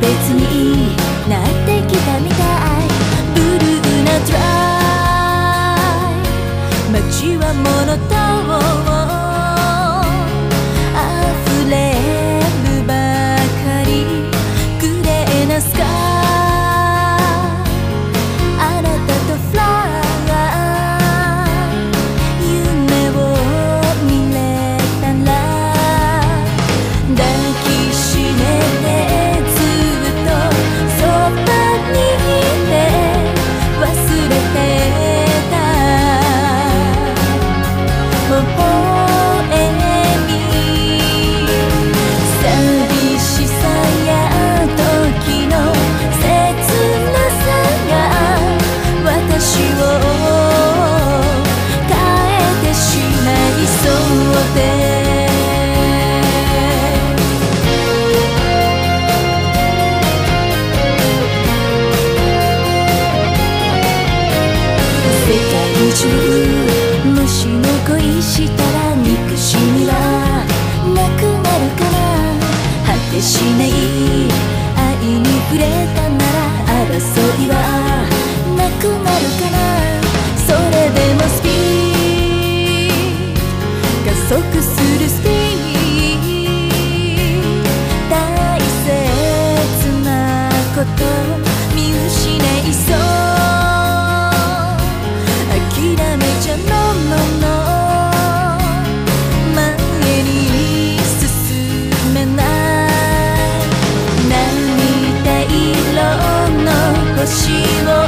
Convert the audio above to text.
別になってきたみたい。ブルーなドライ。街はモノトーン中虫の恋したら憎しみはなくなるから果てしない愛に触れたなら争いは星を